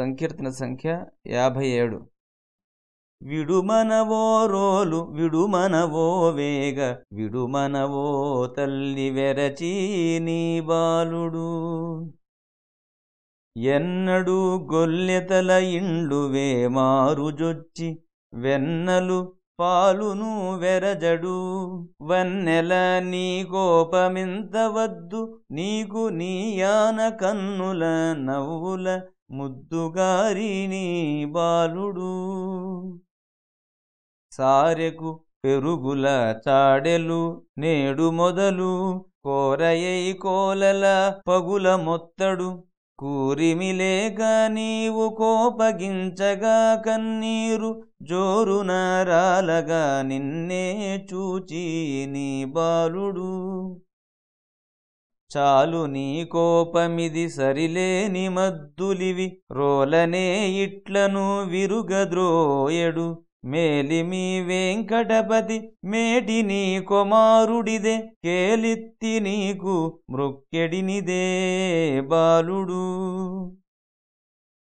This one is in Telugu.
సంకీర్తన సంఖ్య యాభై ఏడు విడుమనవో రోలు విడుమనవో వేగ విడుమనవో తల్లి వెరచి నీ బాలుడు. ఎన్నడు గొల్లెతల ఇండ్లువే మారుజొచ్చి వెన్నలు పాలును వెరజడు. వన్నెల నీ కోపమింతవద్దు నీకు నీయాన కన్నుల నవ్వుల ముద్దుగారిని బాలుడు. సారెకు పెరుగుల చాడెలు నేడు మొదలు కోరయై కోలల పగుల మొత్తడు. కూరిమిలేక నీవు కోపగించగా కన్నీరు జోరున రాలగా నిన్నే చూచి నీ బాలుడు. చాలు నీ కోపమిది సరిలేని మద్దులివి. రోలనే ఇట్లను విరుగద్రోయడు. మేలిమి వెంకటపతి మేటి నీ కుమారుడిదే. కేలిత్తి నీకు మృక్కెడినిదే బాలుడు.